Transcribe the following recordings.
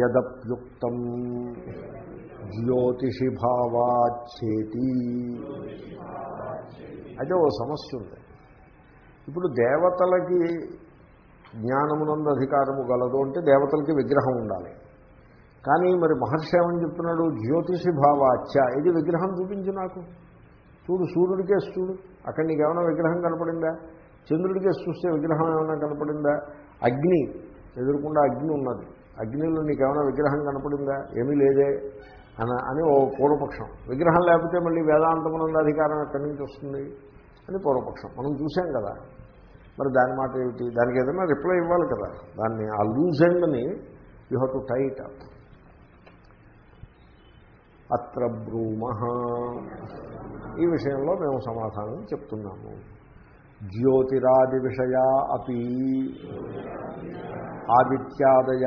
యదప్యుక్తం జ్యోతిషి భావాచ్చేతి అయితే ఓ సమస్య ఉంది. ఇప్పుడు దేవతలకి జ్ఞానమునందు అధికారము గలదు అంటే దేవతలకి విగ్రహం ఉండాలి. కానీ మరి మహర్షి ఏమని చెప్తున్నాడు? జ్యోతిషి భావాచ్య ఇది విగ్రహం చూపించు నాకు. చూడు సూర్యుడికే చూడు. అక్కడ నీకు ఏమైనా విగ్రహం కనపడిందా? చంద్రుడికే చూస్తే విగ్రహం ఏమైనా కనపడిందా? అగ్ని. ఎదురుకుండా అగ్ని ఉన్నది. అగ్నిలో నీకు ఏమైనా విగ్రహం కనపడిందా? ఏమీ లేదే అని అని ఓ పూర్వపక్షం. విగ్రహం లేకపోతే మళ్ళీ వేదాంతమునంద అధికారం ఎక్కడి నుంచి వస్తుంది? అని పూర్వపక్షం. మనం చూసాం కదా. మరి దాని మాట ఏమిటి? దానికి ఏదైనా రిప్లై ఇవ్వాలి కదా. దాన్ని ఆ loose ఎండ్ని you have to tight up. అత్ర బ్రూమ. ఈ విషయంలో మేము సమాధానం చెప్తున్నాము. జ్యోతిరాది విషయా అపి. ఆదిత్యాదయ.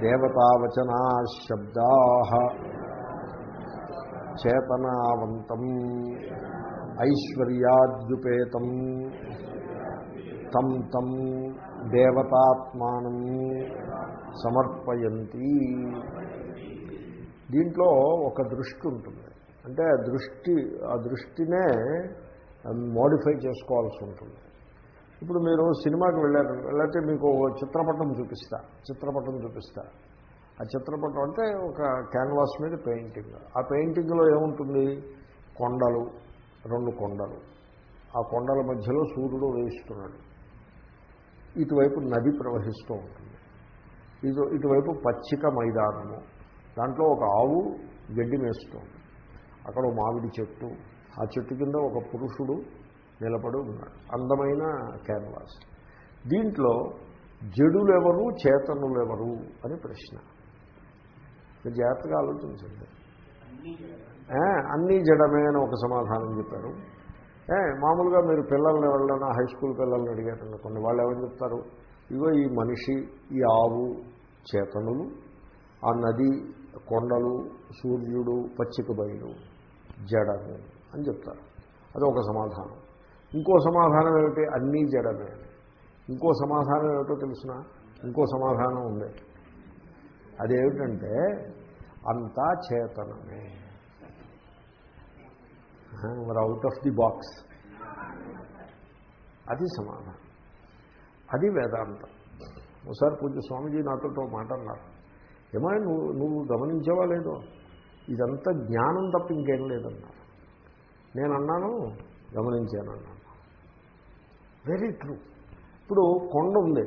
దేవతావచనా శబ్దా చేతనావంతం. ఐశ్వర్యాద్యుపేతం. తం తం దేవతాత్మానం సమర్పయంతి. దీంట్లో ఒక దృష్టి ఉంటుంది. అంటే దృష్టి ఆ దృష్టినే మోడిఫై చేసుకోవాల్సి ఉంటుంది. ఇప్పుడు మీరు సినిమాకి వెళ్ళారు వెళ్ళితే మీకు చిత్రపటం చూపిస్తా చిత్రపటం చూపిస్తా. ఆ చిత్రపటం అంటే ఒక క్యాన్వాస్ మీద పెయింటింగ్ ఆ పెయింటింగ్లో ఏముంటుంది? కొండలు రెండు కొండలు. ఆ కొండల మధ్యలో సూర్యుడు వేయిస్తున్నాడు ఇటువైపు నది ప్రవహిస్తూ ఉంటుంది. ఇటు ఇటువైపు పచ్చిక మైదానము. దాంట్లో ఒక ఆవు గడ్డి మేస్తుంది. అక్కడ మామిడి చెట్టు. ఆ చెట్టు కింద ఒక పురుషుడు నిలబడి ఉన్నాడు. అందమైన క్యాన్వాస్. దీంట్లో జడులెవరు చేతనులెవరు అని ప్రశ్న. మీరు జాగ్రత్తగా ఆలోచించండి అన్నీ జడమే అని ఒక సమాధానం చెప్పారు. మామూలుగా మీరు పిల్లల్ని ఎవరైనా హై స్కూల్ పిల్లల్ని అడిగారనుకోండి వాళ్ళు ఏమని చెప్తారు? ఇగో ఈ మనిషి ఈ ఆవు చేతనులు ఆ నది కొండలు సూర్యుడు పచ్చిక బయలు జడము అని చెప్తారు. అది ఒక సమాధానం. ఇంకో సమాధానం ఏమిటి? అన్నీ జడమే ఇంకో సమాధానం ఏమిటో తెలిసిన? ఇంకో సమాధానం ఉంది. అదేమిటంటే అంతా చేతనమే. మరి అవుట్ ఆఫ్ ది బాక్స్ అది సమాధానం. అది వేదాంతం. ఒకసారి పూజ స్వామీజీ నాతో మాట అన్నారు. ఏమైనా నువ్వు నువ్వు గమనించేవా లేదో? ఇదంతా జ్ఞానం తప్ప ఇంకేం లేదన్నారు. నేను అన్నాను గమనించాను వెరీ ట్రూ. ఇప్పుడు కొండ ఉంది.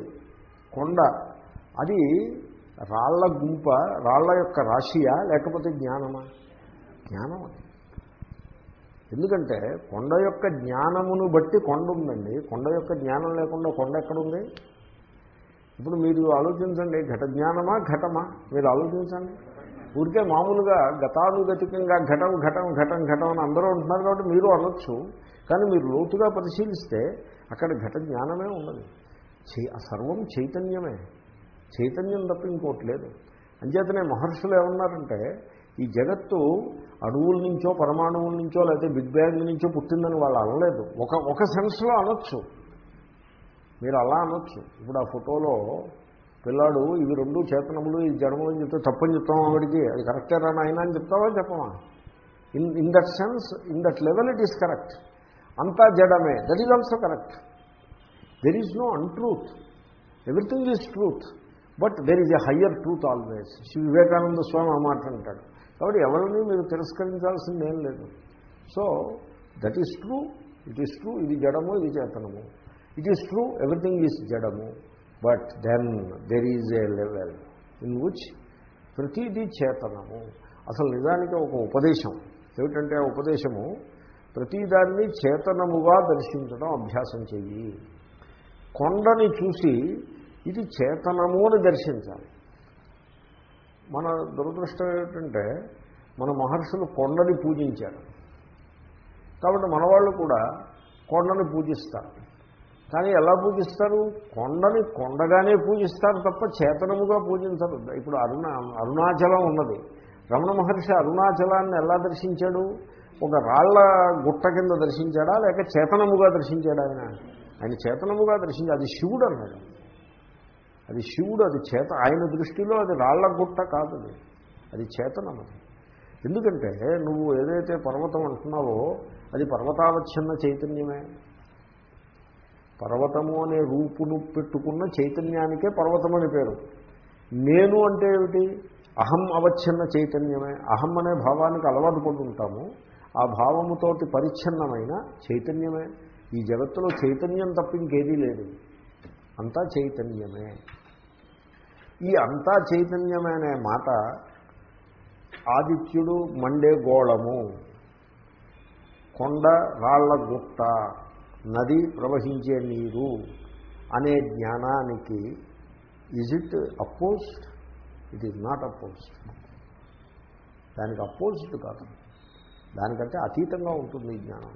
కొండ అది రాళ్ళ గుంప రాళ్ళ యొక్క రాశియా లేకపోతే జ్ఞానమా? జ్ఞానం అది. ఎందుకంటే కొండ యొక్క జ్ఞానమును బట్టి కొండ ఉందండి. కొండ యొక్క జ్ఞానం లేకుండా కొండ ఎక్కడుంది? ఇప్పుడు మీరు ఆలోచించండి ఘట జ్ఞానమా ఘటమా? మీరు ఆలోచించండి. ఊరికే మామూలుగా గతానుగతికంగా ఘటం ఘటం ఘటం ఘటం అని అందరూ ఉంటున్నారు కాబట్టి మీరు అనొచ్చు. కానీ మీరు లోతుగా పరిశీలిస్తే అక్కడ ఘట జ్ఞానమే ఉన్నది. చై- ఆ సర్వం చైతన్యమే. చైతన్యం తప్ప ఇంకోటి లేదు. అంచేతనే మహర్షులు ఏమన్నారంటే ఈ జగత్తు అణువుల నుంచో పరమాణువుల నుంచో లేకపోతే బిగ్ బ్యాంగ్ నుంచో పుట్టిందని వాళ్ళు అనలేదు. ఒక ఒక సెన్స్లో అనొచ్చు. మీరు అలా అనొచ్చు. ఇప్పుడు ఆ ఫోటోలో పిల్లాడు ఇవి రెండు చేతనములు ఈ జడములు అని చెప్తే తప్పని చెప్తాం ఆవిడికి. అది కరెక్టే రా అని చెప్తావా చెప్పమా in in that sense in that level it is correct. అంతా జడమే. That is also correct there is no untruth everything is truth but there is a higher truth always Shri Vivekananda Swami ఆ మాట అంటాడు. కాబట్టి ఎవరిని మీరు తిరస్కరించాల్సింది ఏం లేదు. So that is true it is true ఇది జడము ఇది చేతనము. It is true everything is జడము. But then there is a level in which ప్రతిదీ చేతనము. అసలు నిజానికి ఒక ఉపదేశం. ఏమిటంటే ఆ ఉపదేశము ప్రతిదాన్ని చేతనముగా దర్శించడం అభ్యాసం చెయ్యి. కొండని చూసి ఇది చేతనము అని దర్శించాలి. మన దురదృష్టం ఏమిటంటే మన మహర్షులు కొండని పూజించారు. కాబట్టి మన వాళ్ళు కూడా కొండని పూజిస్తారు. కానీ ఎలా పూజిస్తారు? కొండని కొండగానే పూజిస్తారు తప్ప చేతనముగా పూజించరు. ఇప్పుడు అరుణ అరుణాచలం ఉన్నది. రమణ మహర్షి అరుణాచలాన్ని ఎలా దర్శించాడు? ఒక రాళ్ళ గుట్ట కింద దర్శించాడా? లేక చేతనముగా దర్శించాడా ఆయన? ఆయన చేతనముగా దర్శించా అది శివుడు అన్నాడు. అది శివుడు అది చేత ఆయన దృష్టిలో అది రాళ్ళ గుట్ట కాదు అది. చేతనం అది ఎందుకంటే నువ్వు ఏదైతే పర్వతం అంటున్నావో అది పర్వతావచ్ఛిన్న చైతన్యమే. పర్వతము అనే రూపును పెట్టుకున్న చైతన్యానికే పర్వతం అని పేరు. నేను అంటే ఏమిటి? అహం అవచ్ఛిన్న చైతన్యమే. అహం అనే భావానికి అలవాటు పడుతుంటాము. ఆ భావముతోటి పరిచ్ఛిన్నమైన చైతన్యమే. ఈ జగత్తులో చైతన్యం తప్ప ఇంకేదీ లేదు. అంతా చైతన్యమే. ఈ అంతా చైతన్యమే అనే మాట ఆదిత్యుడు మండే గోళము. కొండ రాళ్ళ గుట్ట నది ప్రవహించే నీరు అనే జ్ఞానానికి is it opposed it is not opposed దానికి అపోజిట్ కాదు. దానికంటే అతీతంగా ఉంటుంది ఈ జ్ఞానం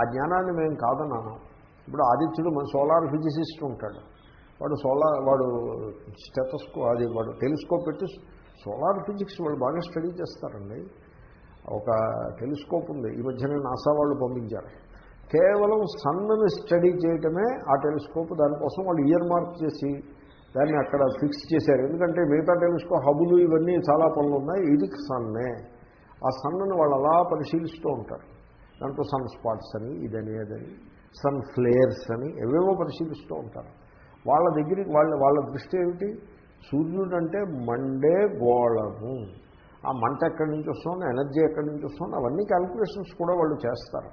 ఆ జ్ఞానాన్ని మేము కాదన్నాను. ఇప్పుడు ఆదిత్యుడు మన సోలార్ ఫిజిసిస్ట్ ఉంటాడు. వాడు సోలార్ వాడు స్టెటస్కో అది వాడు టెలిస్కోప్ పెట్టి సోలార్ ఫిజిక్స్ వాళ్ళు బాగా స్టడీ చేస్తారండి. ఒక టెలిస్కోప్ ఉంది. ఈ మధ్యనే నాసా వాళ్ళు పంపించారు. కేవలం సన్నుని స్టడీ చేయటమే ఆ టెలిస్కోప్ దానికోసం వాళ్ళు ఇయర్ మార్క్ చేసి దాన్ని అక్కడ ఫిక్స్ చేశారు. ఎందుకంటే మిగతా టెలిస్కోప్ హబులు ఇవన్నీ చాలా పనులు ఉన్నాయి. ఇది సన్నే. ఆ సన్నుని వాళ్ళు అలా పరిశీలిస్తూ ఉంటారు. దాంట్లో సన్ స్పాట్స్ అని ఇదని అదని సన్ ఫ్లేయర్స్ అని ఎవేవో పరిశీలిస్తూ ఉంటారు. వాళ్ళ దగ్గరికి వాళ్ళ వాళ్ళ దృష్టి ఏమిటి? సూర్యుడు అంటే మండే గోళము. ఆ మంట ఎక్కడి నుంచి వస్తుంది? ఎనర్జీ ఎక్కడి నుంచి వస్తుంది? అవన్నీ క్యాల్కులేషన్స్ కూడా వాళ్ళు చేస్తారు.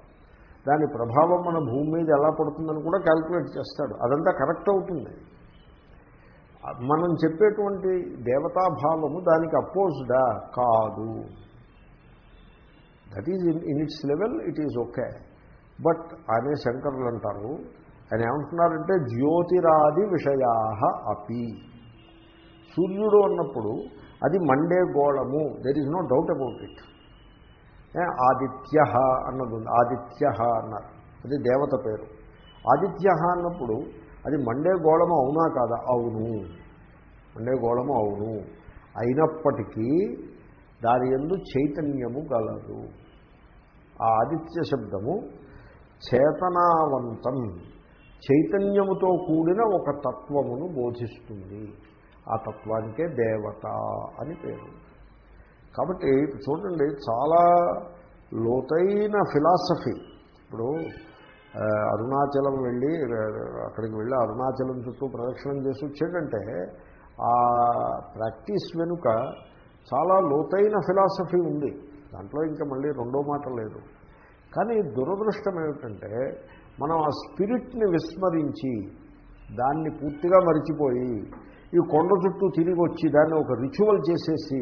దాని ప్రభావం మన భూమి మీద ఎలా పడుతుందని కూడా క్యాల్కులేట్ చేస్తాడు. అదంతా కరెక్ట్ అవుతుంది. మనం చెప్పేటువంటి దేవతాభావము దానికి అపోజ్డా కాదు. That is in in its level it is okay but అనే శంకరులు అంటారు ఆయన ఏమంటున్నారంటే జ్యోతిరాది విషయా అపి. సూర్యుడు అన్నప్పుడు అది మండే గోళము there is no doubt about it Aditya అన్నది ఉంది ఆదిత్య అన్నారు అది దేవత పేరు. ఆదిత్య అన్నప్పుడు అది మండే గోళము అవునా కాదా? అవును. మండే గోళము అవును. అయినప్పటికీ దాని ఎందు చైతన్యము గలదు ఆ ఆదిత్య శబ్దము చేతనావంతం చైతన్యముతో కూడిన ఒక తత్వమును బోధిస్తుంది. ఆ తత్వానికే దేవత అని పేరు. కాబట్టి చూడండి చాలా లోతైన ఫిలాసఫీ. ఇప్పుడు అరుణాచలం వెళ్ళి అక్కడికి వెళ్ళి అరుణాచలం చుట్టూ ప్రదక్షిణం చేసి వచ్చేటంటే ఆ ప్రాక్టీస్ వెనుక చాలా లోతైన ఫిలాసఫీ ఉంది. దాంట్లో ఇంకా మళ్ళీ రెండో మాట లేదు. కానీ దురదృష్టం ఏమిటంటే మనం ఆ స్పిరిట్ని విస్మరించి దాన్ని పూర్తిగా మరిచిపోయి ఈ కొండ చుట్టూ తిరిగి వచ్చి దాన్ని ఒక రిచువల్ చేసేసి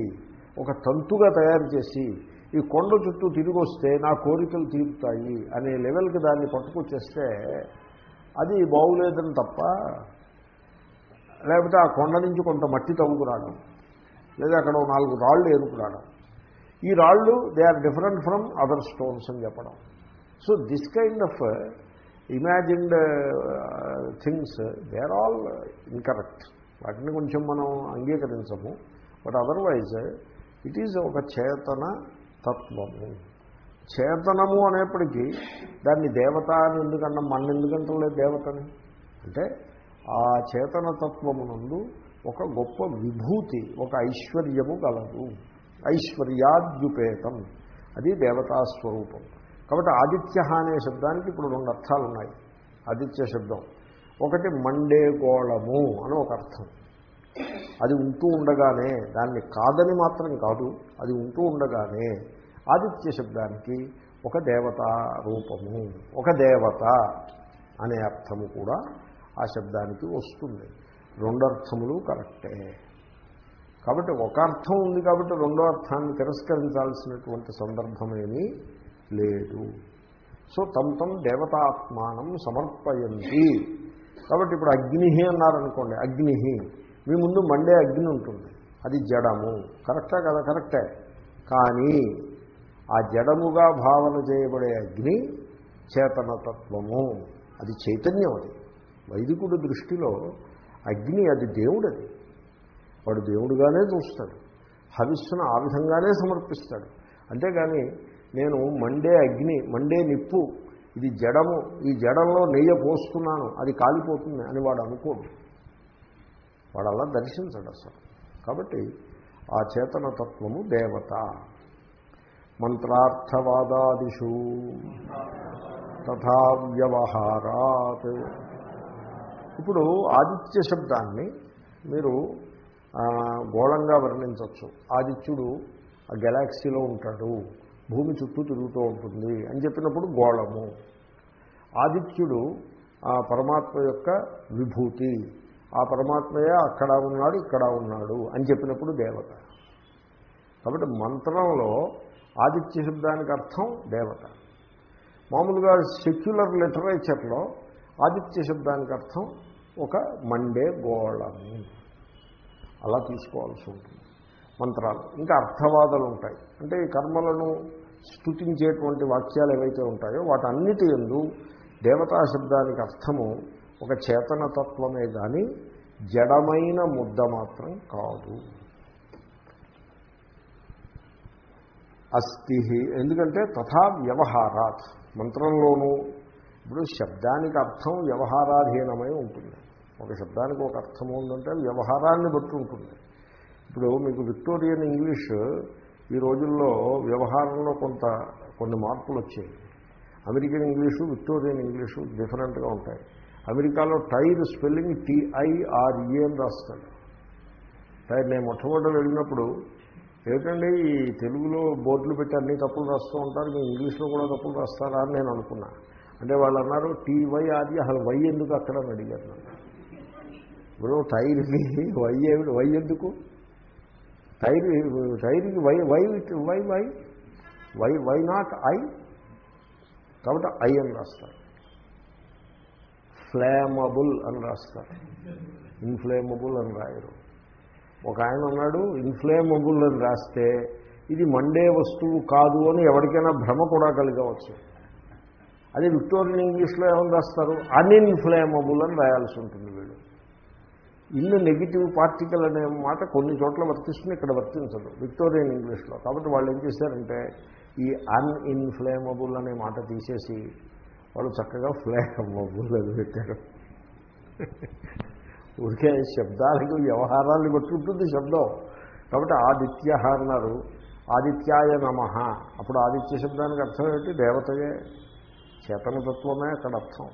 ఒక తంతుగా తయారు చేసి ఈ కొండ చుట్టూ తిరిగి వస్తే నా కోరికలు తీరుతాయి అనే లెవెల్కి దాన్ని పట్టుకొచ్చేస్తే అది బాగులేదని తప్ప లేకపోతే ఆ కొండ నుంచి కొంత మట్టి తవ్వుకురావడం లేదా అక్కడ నాలుగు రాళ్ళు ఏరుకురావడం ఈ రాళ్ళు they are different from other stones అని చెప్పడం. So this kind of imagined things they are all incorrect వాటిని కొంచెం మనం అంగీకరించము. బట్ అదర్వైజ్ ఇట్ ఈజ్ ఒక చేతన తత్వము. చేతనము అనేప్పటికీ దాన్ని దేవత అని ఎందుకన్నా? మన ఎందుకంటలే దేవతని. అంటే ఆ చేతనతత్వమునందు ఒక గొప్ప విభూతి ఒక ఐశ్వర్యము గలదు ఐశ్వర్యాద్యుపేతం. అది దేవతాస్వరూపం కాబట్టి ఆదిత్య అనే శబ్దానికి ఇప్పుడు రెండు అర్థాలు ఉన్నాయి ఆదిత్య శబ్దం. ఒకటి మండే గోళము అని ఒక అర్థం. అది ఉంటూ ఉండగానే దాన్ని కాదని మాత్రం కాదు అది ఉంటూ ఉండగానే ఆదిత్య శబ్దానికి ఒక దేవత రూపము ఒక దేవత అనే అర్థము కూడా ఆ శబ్దానికి వస్తుంది. రెండు అర్థములు కరెక్టే. కాబట్టి ఒక అర్థం ఉంది కాబట్టి రెండో అర్థాన్ని తిరస్కరించాల్సినటువంటి సందర్భమేమీ లేదు. సో తమ తమ్ దేవతాత్మానం సమర్పయంతి. కాబట్టి ఇప్పుడు అగ్ని అన్నారనుకోండి అగ్ని మీ ముందు మండే అగ్ని ఉంటుంది అది జడము. కరెక్టా కదా కరెక్టే. కానీ ఆ జడముగా భావన చేయబడే అగ్ని చేతనతత్వము. అది చైతన్యం అది. వైదికుడి దృష్టిలో అగ్ని అది దేవుడది. వాడు దేవుడుగానే చూస్తాడు. హవిస్సును ఆ విధంగానే సమర్పిస్తాడు. అంతేగాని నేను మండే అగ్ని మండే నిప్పు ఇది జడము ఈ జడంలో నెయ్యి పోస్తున్నాను అది కాలిపోతుంది అని వాడు అనుకోడు. వాడు అలా దర్శించడు అసలు. కాబట్టి ఆ చేతనతత్వము దేవత. మంత్రార్థవాదాదిషు తథా వ్యవహారాత్. ఇప్పుడు ఆదిత్య శబ్దాన్ని మీరు గోళంగా వర్ణించవచ్చు. ఆదిత్యుడు ఆ గెలాక్సీలో ఉంటాడు. భూమి చుట్టూ తిరుగుతూ ఉంటుంది అని చెప్పినప్పుడు గోళము. ఆదిత్యుడు ఆ పరమాత్మ యొక్క విభూతి. ఆ పరమాత్మయే అక్కడ ఉన్నాడు ఇక్కడ ఉన్నాడు అని చెప్పినప్పుడు దేవత. కాబట్టి మంత్రంలో ఆదిత్య శబ్దానికి అర్థం దేవత. మామూలుగా సెక్యులర్ లిటరేచర్లో ఆదిత్య శబ్దానికి అర్థం ఒక మండే గోళము అలా తీసుకోవాల్సి ఉంటుంది. మంత్రాలు. ఇంకా అర్థవాదాలు ఉంటాయి. అంటే ఈ కర్మలను స్థుతించేటువంటి వాక్యాలు ఏవైతే ఉంటాయో వాటన్నిటి ఎందు దేవతా శబ్దానికి అర్థము ఒక చేతనతత్వమే కానీ జడమైన ముద్ద మాత్రం కాదు. అస్థి ఎందుకంటే తథా వ్యవహారాత్. మంత్రంలోనూ ఇప్పుడు శబ్దానికి అర్థం వ్యవహారాధీనమై ఉంటుంది. ఒక శబ్దానికి ఒక అర్థం ఉందంటే వ్యవహారాన్ని బట్టి ఉంటుంది. ఇప్పుడు మీకు విక్టోరియన్ ఇంగ్లీష్ ఈ రోజుల్లో వ్యవహారంలో కొంత కొన్ని మార్పులు వచ్చాయి. అమెరికన్ ఇంగ్లీషు విక్టోరియన్ ఇంగ్లీషు డిఫరెంట్గా ఉంటాయి. అమెరికాలో టైర్ స్పెల్లింగ్ టిఐఆర్ఏ అని రాస్తాడు. టైర్ నేను మొట్టమొదటి వెళ్ళినప్పుడు ఏమిటండి ఈ తెలుగులో బోర్డులు పెట్టి అన్ని తప్పులు రాస్తూ ఉంటారు మీ ఇంగ్లీష్లో కూడా తప్పులు రాస్తారా అని నేను అనుకున్నా. అంటే వాళ్ళు అన్నారు టీవై ఆది అసలు వై ఎందుకు అక్కడ అని అడిగారు నన్ను. ఇప్పుడు టైర్కి వై ఏమిటి? వై ఎందుకు? Tyre టైర్కి Y why why Y? Why Y not I? కాబట్టి ఐ అని రాస్తారు. ఫ్లేమబుల్ అని రాస్తారు. ఇన్ఫ్లేమబుల్ అని రాయరు. ఒక ఆయన ఉన్నాడు ఇన్ఫ్లేమబుల్ అని రాస్తే ఇది మండే వస్తువు కాదు అని ఎవరికైనా భ్రమ కూడా కలిగవచ్చు. అది విక్టోరియన్ ఇంగ్లీష్లో ఏమని రాస్తారు? అన్ఇన్ఫ్లేమబుల్ అని రాయాల్సి ఉంటుంది ఇల్లు నెగిటివ్ పార్టికల్ అనే మాట కొన్ని చోట్ల వర్తిస్తుంది ఇక్కడ వర్తించదు. విక్టోరియన్ ఇంగ్లీష్లో కాబట్టి వాళ్ళు ఏం చేశారంటే ఈ అన్ఇన్ఫ్లేమబుల్ అనే మాట తీసేసి వాళ్ళు చక్కగా ఫ్లేమబుల్ అని పెట్టారు. ఊరికే శబ్దాలకు వ్యవహారాలు కొట్టుకుంటుంది ఉంటుంది శబ్దం. కాబట్టి ఆదిత్య అన్నారు ఆదిత్యాయ నమ. అప్పుడు ఆదిత్య శబ్దానికి అర్థం ఏంటి దేవతయే. చేతనతత్వమే అక్కడ అర్థం.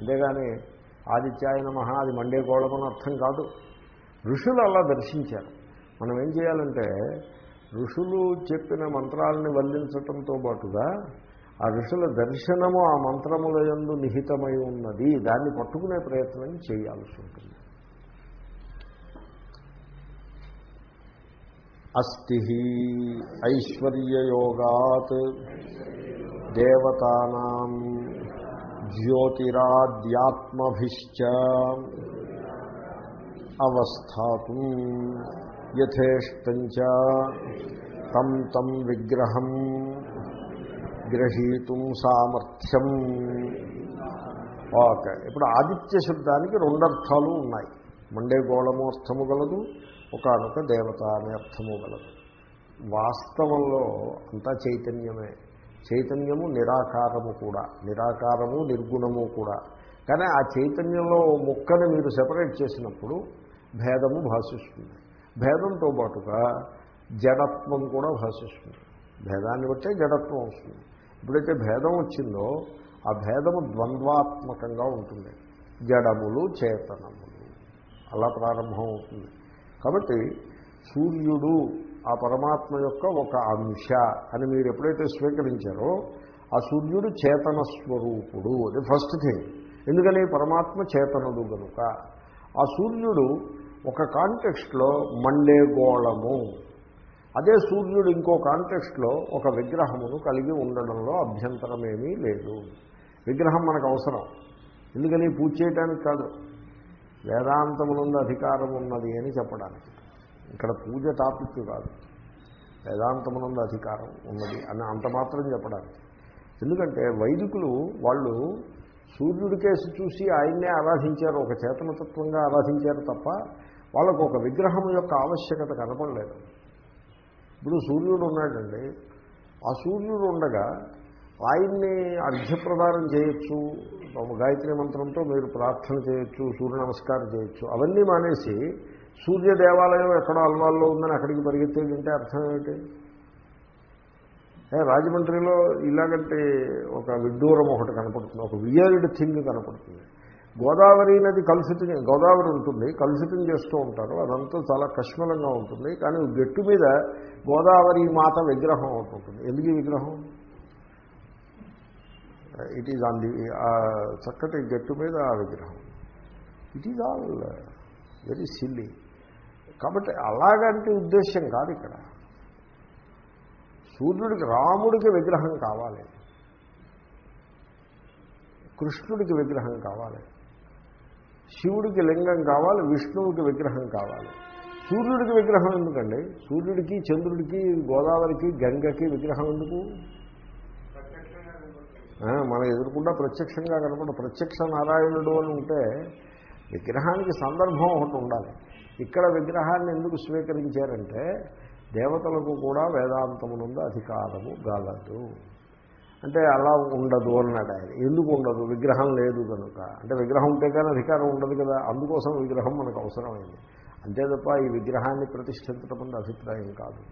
అంతేగాని ఆదిత్యాయన మహా అది మండే గోళమని అర్థం కాదు. ఋషులు అలా దర్శించారు. మనం ఏం చేయాలంటే ఋషులు చెప్పిన మంత్రాలని వల్లించటంతో పాటుగా ఆ ఋషుల దర్శనము ఆ మంత్రముల యందు నిహితమై ఉన్నది. దాన్ని పట్టుకునే ప్రయత్నం చేయాల్సి ఉంటుంది. అస్థి ఐశ్వర్యయోగాత్ దేవతానాం జ్యోతిరాద్యాత్మభిశ్చ అవస్థాతు యథేష్టంచ తం తం విగ్రహం గ్రహీతుం సామర్థ్యం ఓకే ఇప్పుడు ఆదిత్య శబ్దానికి రెండు అర్థాలు ఉన్నాయి. మండే గోళము అర్థము గలదు ఒకనొక దేవత అనే అర్థము గలదు. వాస్తవంలో అంతా చైతన్యమే. చైతన్యము నిరాకారము కూడా నిరాకారము నిర్గుణము కూడా. కానీ ఆ చైతన్యంలో ముక్కను మీరు సెపరేట్ చేసినప్పుడు భేదము భాషిస్తుంది భేదంతో పాటుగా జడత్వం కూడా భాషిస్తుంది భేదాన్ని బట్టే జడత్వం వస్తుంది. ఎప్పుడైతే భేదం వచ్చిందో ఆ భేదము ద్వంద్వాత్మకంగా ఉంటుంది. జడములు చేతనములు. అలా ప్రారంభం అవుతుంది కాబట్టి సూర్యుడు ఆ పరమాత్మ యొక్క ఒక అంశ అని మీరు ఎప్పుడైతే స్వీకరించారో ఆ సూర్యుడు చేతన స్వరూపుడు అది ఫస్ట్ థింగ్. ఎందుకని? పరమాత్మ చేతనుడు కనుక ఆ సూర్యుడు ఒక కాంటెక్స్ట్లో మండే గోళము. అదే సూర్యుడు ఇంకో కాంటెక్స్ట్లో ఒక విగ్రహమును కలిగి ఉండడంలో అభ్యంతరమేమీ లేదు. విగ్రహం మనకు అవసరం. ఎందుకని? పూజ చేయటానికి కాదు. వేదాంతములందు అధికారం ఉన్నది అని చెప్పడానికి. ఇక్కడ పూజ టాపిక్ కాదు. వేదాంతమునందు అధికారం ఉన్నది అని అంత మాత్రం చెప్పడానికి. ఎందుకంటే వైదికులు వాళ్ళు సూర్యుడి కేసు చూసి ఆయన్నే ఆరాధించారు ఒక చేతనతత్వంగా ఆరాధించారు తప్ప వాళ్ళకు ఒక విగ్రహం యొక్క ఆవశ్యకత కనపడలేదు. ఇప్పుడు సూర్యుడు ఉన్నాడండి. ఆ సూర్యుడు ఉండగా ఆయన్ని అర్ఘ్యప్రదానం చేయొచ్చు గాయత్రి మంత్రంతో మీరు ప్రార్థన చేయొచ్చు సూర్య నమస్కారం చేయొచ్చు అవన్నీ మానేసి సూర్య దేవాలయం ఎక్కడో అల్వాల్లో ఉందని అక్కడికి పరిగెత్తేది అంటే అర్థం ఏమిటి? రాజమండ్రిలో ఇలాగంటే ఒక విడ్డూరం ఒకటి కనపడుతుంది ఒక వియర్డ్ థింగ్ కనపడుతుంది. గోదావరి నది కలుషితం గోదావరి ఉంటుంది కలుషితం చేస్తూ ఉంటారు అదంతా చాలా కష్మలంగా ఉంటుంది కానీ గట్టు మీద గోదావరి మాత విగ్రహం ఉంటుంది. ఎందుకు విగ్రహం? ఇట్ ఈజ్ ఆన్ ది చక్కటి గట్టు మీద ఆ విగ్రహం. It is all very silly కాబట్టి అలాగంటే ఉద్దేశ్యం కాదు ఇక్కడ. సూర్యుడికి రాముడికి విగ్రహం కావాలి. కృష్ణుడికి విగ్రహం కావాలి. శివుడికి లింగం కావాలి విష్ణువుకి విగ్రహం కావాలి. సూర్యుడికి విగ్రహం ఎందుకండి? సూర్యుడికి చంద్రుడికి గోదావరికి గంగకి విగ్రహం ఎందుకు? మనం ఎదురుకుండా ప్రత్యక్షంగా కనపడ ప్రత్యక్ష నారాయణుడు అని ఉంటే విగ్రహానికి సందర్భం ఒకటి ఉండాలి. ఇక్కడ విగ్రహాన్ని ఎందుకు స్వీకరించారంటే దేవతలకు కూడా వేదాంతమునందు అధికారము గలదు. అంటే అలా ఉండదు అన్నాడు ఆయన. ఎందుకు ఉండదు? విగ్రహం లేదు కనుక. అంటే విగ్రహం ఉంటే కానీ అధికారం ఉండదు కదా. అందుకోసం విగ్రహం మనకు అవసరమైంది. అంతే తప్ప ఈ విగ్రహాన్ని ప్రతిష్ఠించడం అన్న అభిప్రాయం కాదు.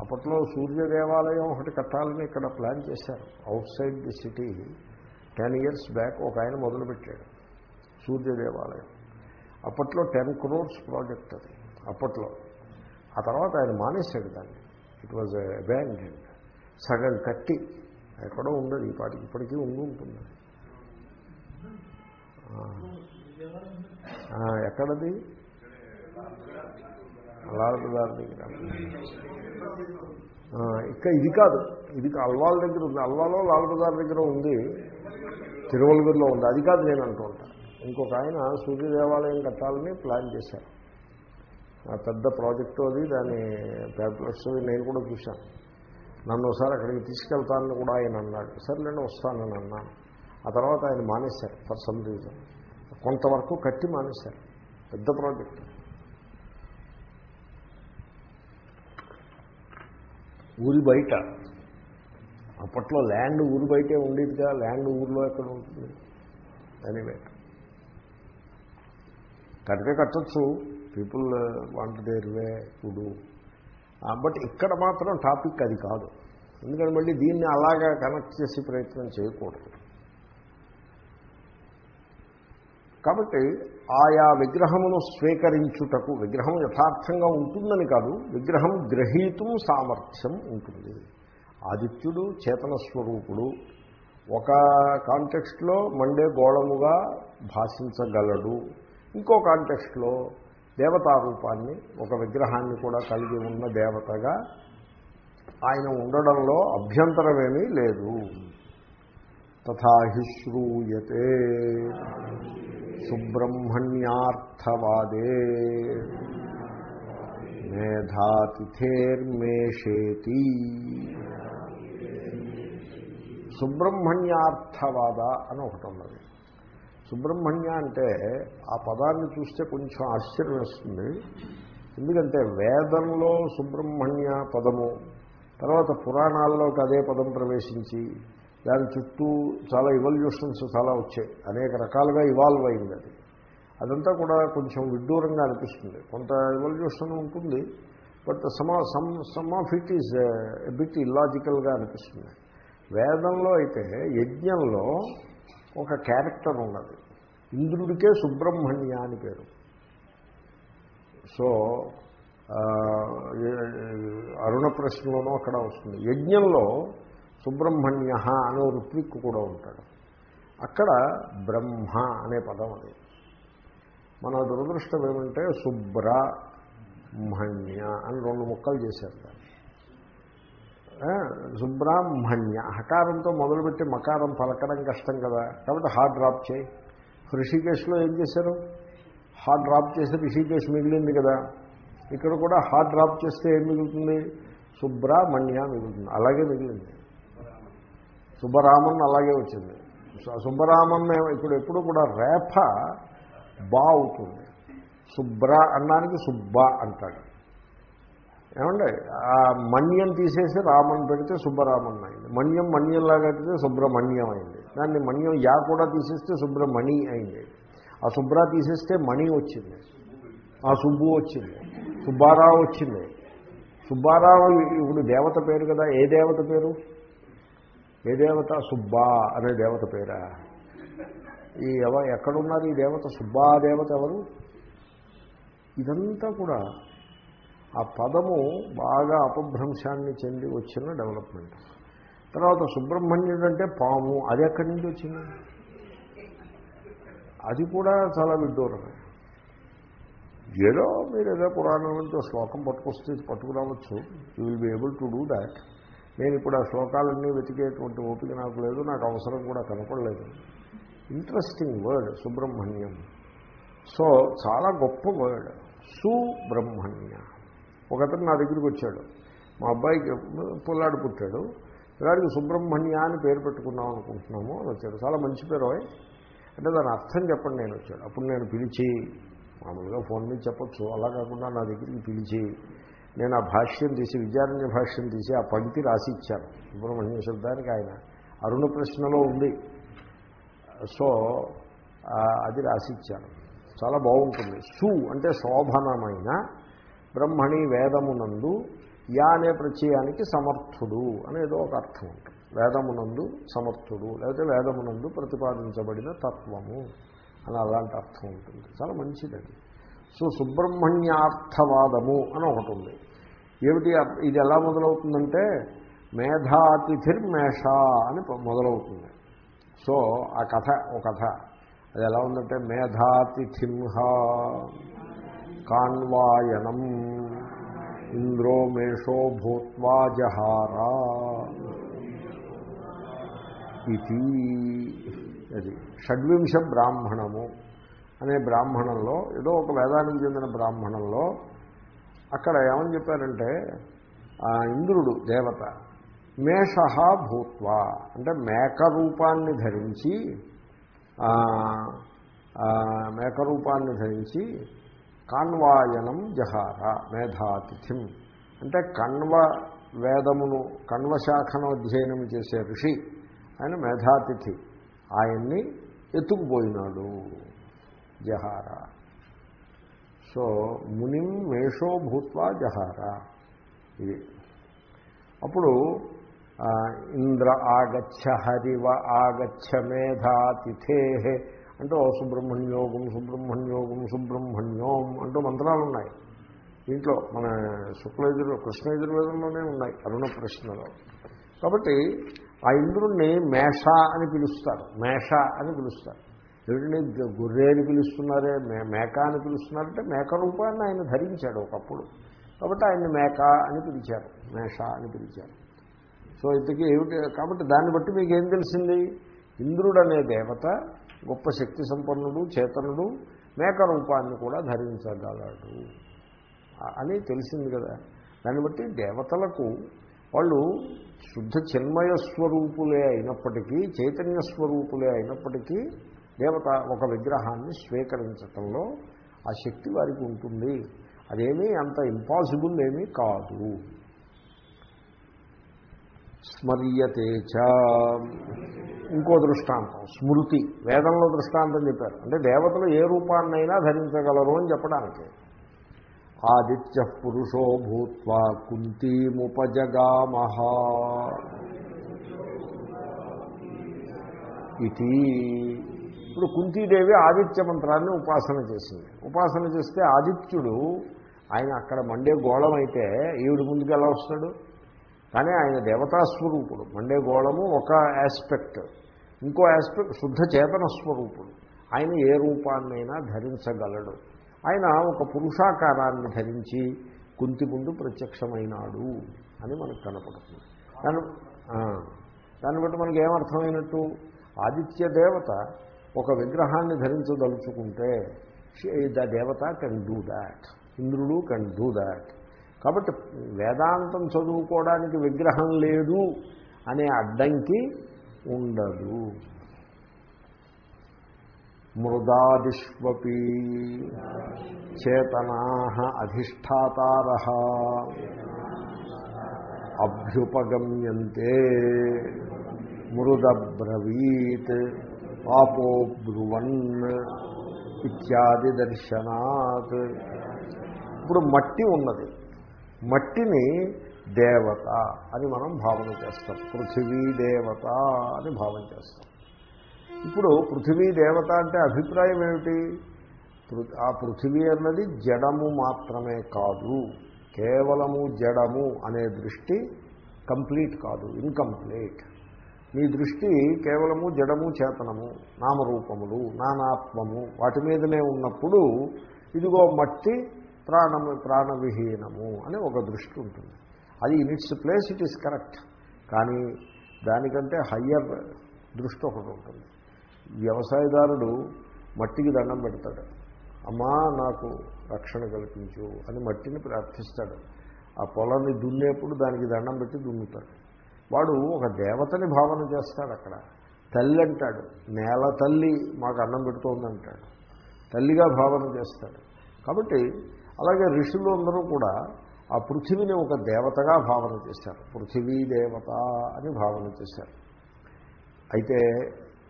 అప్పట్లో సూర్య దేవాలయం ఒకటి కట్టాలని ఇక్కడ ప్లాన్ చేశారు. Outside the city ten years back ఒక ఆయన మొదలుపెట్టాడు. సూర్య దేవాలయం అప్పట్లో టెన్ క్రోర్స్ ప్రాజెక్ట్ అది అప్పట్లో. ఆ తర్వాత ఆయన మానేశాడు దాన్ని. ఇట్ వాజ్ అబాండెడ్ సగం కట్టి ఎక్కడో ఉండదు ఈ పాటికి ఇప్పటికీ ఉండి ఉంటుంది. ఎక్కడది? లాల్ దగ్గర. ఇంకా ఇక్కడ ఇది కాదు. ఇది అల్వాల్ దగ్గర ఉంది. అల్వాలో లాల్ దగ్గర ఉంది. తిరువల్గూరులో ఉంది. అది కాదు నేను అంటూ ఉంటాను ఇంకొక ఆయన సూర్య దేవాలయం కట్టాలని ప్లాన్ చేశారు. ఆ పెద్ద ప్రాజెక్టు అది దాని పేపర్స్ నేను కూడా చూశాను. నన్ను ఒకసారి అక్కడికి తీసుకెళ్తానని కూడా ఆయన అన్నాడు. సరే నేను వస్తానని అన్నాను. ఆ తర్వాత ఆయన మానేశారు ఫర్ సమ్ రీజన్. కొంతవరకు కట్టి మానేశారు. పెద్ద ప్రాజెక్ట్. ఊరి బయట. అప్పట్లో ల్యాండ్ ఊరి బయటే ఉండేదిగా. ల్యాండ్ ఊరిలో ఎక్కడ ఉంటుంది? ఎనీవే కట్టే కట్టచ్చు. People want their way to but ఇక్కడ మాత్రం టాపిక్ అది కాదు. ఎందుకంటే మళ్ళీ దీన్ని అలాగా కనెక్ట్ చేసే ప్రయత్నం చేయకూడదు. కాబట్టి ఆయా విగ్రహమును స్వీకరించుటకు విగ్రహం యథార్థంగా ఉంటుందని కాదు విగ్రహం గ్రహీతం సామర్థ్యం ఉంటుంది. ఆదిత్యుడు చేతన స్వరూపుడు. ఒక కాంటెక్స్ట్లో మండే గోళముగా భాషించగలడు. ఇంకో కాంటెక్స్ట్లో దేవతారూపాన్ని ఒక విగ్రహాన్ని కూడా కలిగి ఉన్న దేవతగా ఆయన ఉండడంలో అభ్యంతరమేమీ లేదు. తథా హిశ్రూయతే సుబ్రహ్మణ్యార్థవాదే. మేధాతిథేర్మేషేతి. సుబ్రహ్మణ్యార్థవాద అని ఒకటి ఉన్నది. సుబ్రహ్మణ్య అంటే ఆ పదాన్ని చూస్తే కొంచెం ఆశ్చర్యం వేస్తుంది ఎందుకంటే వేదంలో సుబ్రహ్మణ్య పదము తర్వాత పురాణాల్లోకి అదే పదం ప్రవేశించి దాని చుట్టూ చాలా ఇవల్యూషన్స్ చాలా వచ్చాయి. అనేక రకాలుగా ఇవాల్వ్ అయింది అది. అదంతా కూడా కొంచెం విడ్డూరంగా అనిపిస్తుంది. కొంత ఇవల్యూషన్ ఉంటుంది but some some some of it is bit ఇల్లాజికల్గా అనిపిస్తుంది. వేదంలో అయితే యజ్ఞంలో ఒక క్యారెక్టర్ ఉన్నది. ఇంద్రుడికే సుబ్రహ్మణ్య అని పేరు. సో అరుణ ప్రశ్నలోనూ అక్కడ వస్తుంది. యజ్ఞంలో సుబ్రహ్మణ్య అనే ఋత్విక్ కూడా ఉంటాడు. అక్కడ బ్రహ్మ అనే పదం అది. మన దురదృష్టం ఏమంటే సుబ్రహ్మణ్య అని రెండు ముక్కలు చేశారు దాన్ని. సుబ్రాహ్మణ్య. హకారంతో మొదలుపెట్టి మకారం పలకడం కష్టం కదా. కాబట్టి హార్డ్ డ్రాప్ చేయి. ఋషికేశ్లో ఏం చేశారు? హార్డ్ డ్రాప్ చేస్తే ఋషికేశ్ మిగిలింది కదా. ఇక్కడ కూడా హార్డ్ డ్రాప్ చేస్తే ఏం మిగులుతుంది? సుబ్రహ్మణ్య మిగులుతుంది. అలాగే మిగిలింది. సుబ్బరామన్ అలాగే వచ్చింది. సుబ్బరామన్న సుబ్బరామన్ ఇప్పుడు ఎప్పుడు కూడా రేఫ బా అవుతుంది. సుబ్ర అన్నానికి సుబ్బ అంటాడు. ఏమండి? ఆ మణ్యం తీసేసి రామన్ పెడితే సుబ్బరామన్ అయింది. మణ్యం మణ్యంలాగా పెడితే సుబ్రహ్మణ్యం అయింది. దాన్ని మణ్యం యా కూడా తీసేస్తే సుబ్రహ్మణి అయింది. ఆ సుబ్రా తీసేస్తే మణి వచ్చింది. ఆ సుబ్బు వచ్చింది. సుబ్బారావు వచ్చింది. సుబ్బారావు ఇప్పుడు దేవత పేరు కదా. ఏ దేవత పేరు? ఏ దేవత? సుబ్బా అనే దేవత పేరా? ఈ ఎవ ఎక్కడున్నారు ఈ దేవత? సుబ్బా దేవత ఎవరు? ఇదంతా కూడా ఆ పదము బాగా అపభ్రంశాన్ని చెంది వచ్చిన డెవలప్మెంట్. తర్వాత సుబ్రహ్మణ్యుడు అంటే పాము. అది ఎక్కడి నుంచి వచ్చింది? అది కూడా చాలా విడ్డూరమే. ఏదో మీరు ఏదో పురాణం నుంచి శ్లోకం పట్టుకొస్తే పట్టుకురావచ్చు. You will be able to do that నేను ఇప్పుడు ఆ శ్లోకాలన్నీ వెతికేటువంటి ఓపిక నాకు లేదు నాకు అవసరం కూడా కనపడలేదు. Interesting word Subrahmanyam. సో చాలా గొప్ప వర్డ్ సుబ్రహ్మణ్య. ఒకతను నా దగ్గరికి వచ్చాడు. మా అబ్బాయికి పుల్లాడు పుట్టాడు. పిల్లాడికి సుబ్రహ్మణ్య అని పేరు పెట్టుకుందాం అనుకుంటున్నాము అని వచ్చాడు. చాలా మంచి పేరు అంటే దాని అర్థం చెప్పండి నేను వచ్చాడు. అప్పుడు నేను పిలిచి మామూలుగా ఫోన్ మీద చెప్పచ్చు. అలా కాకుండా నా దగ్గరికి పిలిచి నేను ఆ భాష్యం తీసి విద్యారణ్య భాష్యం తీసి ఆ పంక్తి రాసి ఇచ్చాను. సుబ్రహ్మణ్య శబ్దానికి ఆయన అరుణ ప్రశ్నలో ఉంది. సో అది రాసిచ్చాను చాలా బాగుంటుంది. సు అంటే శోభనమైన బ్రహ్మణి వేదమునందు యా అనే ప్రత్యయానికి సమర్థుడు అనేదో ఒక అర్థం ఉంటుంది. వేదమునందు సమర్థుడు లేకపోతే వేదమునందు ప్రతిపాదించబడిన తత్వము అని అలాంటి అర్థం ఉంటుంది. చాలా మంచిదండి. సో సుబ్రహ్మణ్యార్థవాదము అని ఒకటి ఉంది. ఏమిటి ఇది ఎలా మొదలవుతుందంటే మేధాతిథిర్మేష అని మొదలవుతుంది. సో ఆ కథ ఒక కథ. అది ఎలా ఉందంటే మేధాతిథింహ కాన్వాయనం ఇంద్రో మేషో భూత్వా జహారా. ఇది అది షడ్వింశ బ్రాహ్మణము అనే బ్రాహ్మణంలో ఏదో ఒక వేదానికి చెందిన బ్రాహ్మణంలో అక్కడ ఏమని చెప్పారంటే ఇంద్రుడు దేవత మేష భూత్వా అంటే మేక రూపాన్ని ధరించి మేక రూపాన్ని ధరించి కాన్వాయనం జహార మేధాతిథిం. అంటే కణ్వ వేదమును కణ్వశాఖను అధ్యయనం చేసే ఋషి ఆయన మేధాతిథి. ఆయన్ని ఎత్తుకుపోయినాడు జహార. సో మునిం మేషో భూత్వా జహార. ఇది. అప్పుడు ఇంద్ర ఆగచ్చ హరివ ఆగచ్చ మేధాతిథే అంటే ఓ సుబ్రహ్మణ్యోగం సుబ్రహ్మణ్యోగం సుబ్రహ్మణ్యోం అంటూ మంత్రాలు ఉన్నాయి. దీంట్లో మన శుక్లయజుర్ కృష్ణయజుర్వేదంలోనే ఉన్నాయి అరుణ ప్రశ్నలో. కాబట్టి ఆ ఇంద్రుణ్ణి మేష అని పిలుస్తారు. మేష అని పిలుస్తారు. ఏమిటంటే గొర్రె అని పిలుస్తున్నారే మే మేక అని పిలుస్తున్నారంటే మేక రూపాన్ని ఆయన ధరించాడు ఒకప్పుడు. కాబట్టి ఆయన్ని మేక అని పిలిచారు మేష అని పిలిచారు. సో ఇంతకీ ఏమిటి? కాబట్టి దాన్ని బట్టి మీకు ఏం తెలిసింది? ఇంద్రుడు అనే దేవత గొప్ప శక్తి సంపన్నుడు చేతనుడు మేక రూపాన్ని కూడా ధరించగలడు. అని తెలిసింది కదా. దాన్ని బట్టి దేవతలకు వాళ్ళు శుద్ధ చిన్మయ స్వరూపులే అయినప్పటికీ చైతన్య స్వరూపులే అయినప్పటికీ దేవత ఒక విగ్రహాన్ని స్వీకరించటంలో ఆ శక్తి వారికి ఉంటుంది. అదేమీ అంత ఇంపాసిబుల్ ఏమీ కాదు. స్మర్యతే చ. ఇంకో దృష్టాంతం స్మృతి. వేదంలో దృష్టాంతం చెప్పారు. అంటే దేవతలు ఏ రూపాన్నైనా ధరించగలరు అని చెప్పడానికి. ఆదిత్య పురుషో భూత్వా కుంతీముపజగామహ. ఇది ఇప్పుడు కుంతీదేవి ఆదిత్య మంత్రాన్ని ఉపాసన చేసింది. ఉపాసన చేస్తే ఆదిత్యుడు ఆయన అక్కడ మండే గోళం అయితే ఈవిడ ముందుకు ఎలా వస్తాడు? కానీ ఆయన దేవతాస్వరూపుడు మండే గోళము ఒక ఆస్పెక్ట్ ఇంకో ఆస్పెక్ట్ శుద్ధ చేతన స్వరూపుడు. ఆయన ఏ రూపాన్నైనా ధరించగలడు. ఆయన ఒక పురుషాకారాన్ని ధరించి కుంతి ముందు ప్రత్యక్షమైనాడు అని మనకు కనపడుతుంది. దాని దాన్ని బట్టి మనకి ఏమర్థమైనట్టు ఆదిత్య దేవత ఒక విగ్రహాన్ని ధరించదలుచుకుంటే the devata can do that ఇంద్రుడు కెన్ డూ దాట్ కాబట్టి వేదాంతం చదువుకోవడానికి విగ్రహం లేదు అనే అడ్డంకి ఉండదు. మృదాదిష్వపి చేతనా అధిష్టాతార అభ్యుపగమ్యంతే మృదబ్రవీత్ పాపో బ్రువన్ ఇత్యాది దర్శనాత్. ఇప్పుడు మట్టి ఉన్నది. మట్టిని దేవత అని మనం భావన చేస్తాం. పృథివీ దేవత అని భావన చేస్తాం. ఇప్పుడు పృథివీ దేవత అంటే అభిప్రాయం ఏమిటి? పృ- ఆ పృథివీ అన్నది జడము మాత్రమే కాదు. కేవలము జడము అనే దృష్టి కంప్లీట్ కాదు ఇన్కంప్లీట్. మీ దృష్టి కేవలము జడము చేతనము నామరూపములు నానాత్మము వాటి మీదనే ఉన్నప్పుడు ఇదిగో మట్టి ప్రాణము ప్రాణవిహీనము అని ఒక దృష్టి ఉంటుంది. అది in its place it is correct కానీ దానికంటే హయ్యర్ దృష్టి ఒకటి ఉంటుంది. వ్యవసాయదారుడు మట్టికి దండం పెడతాడు. అమ్మా నాకు రక్షణ కల్పించు అని మట్టిని ప్రార్థిస్తాడు. ఆ పొలాన్ని దున్నేప్పుడు దానికి దండం పెట్టి దున్నుతాడు. వాడు ఒక దేవతని భావన చేస్తాడు అక్కడ. తల్లి అంటాడు నేల తల్లి మాకు అన్నం పెడుతోందంటాడు తల్లిగా భావన చేస్తాడు. కాబట్టి అలాగే ఋషులు అందరూ కూడా ఆ పృథివిని ఒక దేవతగా భావన చేశారు. పృథివీ దేవత అని భావన చేశారు. అయితే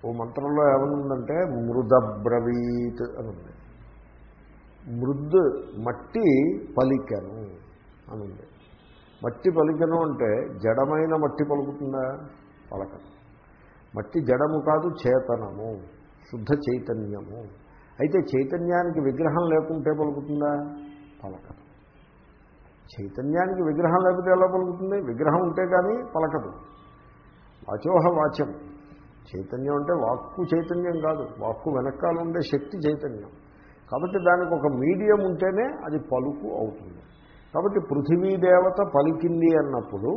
ఓ మంత్రంలో ఏమనుందంటే మృదబ్రవీత్ అని ఉంది మృద్ మట్టి పలికను అని ఉంది మట్టి పలికను అంటే జడమైన మట్టి పలుకుతుందా? పలకను మట్టి జడము కాదు చేతనము శుద్ధ చైతన్యము. అయితే చైతన్యానికి విగ్రహం లేకుంటే పలుకుతుందా? పలకదు. చైతన్యానికి విగ్రహం లేకపోతే ఎలా పలుకుతుంది? విగ్రహం ఉంటే కానీ పలకదు. వాచోహ వాచ్యం. చైతన్యం అంటే వాక్కు చైతన్యం కాదు. వాక్కు వెనకాల ఉండే శక్తి చైతన్యం. కాబట్టి దానికి ఒక మీడియం ఉంటేనే అది పలుకు అవుతుంది. కాబట్టి పృథివీ దేవత పలికింది అన్నప్పుడు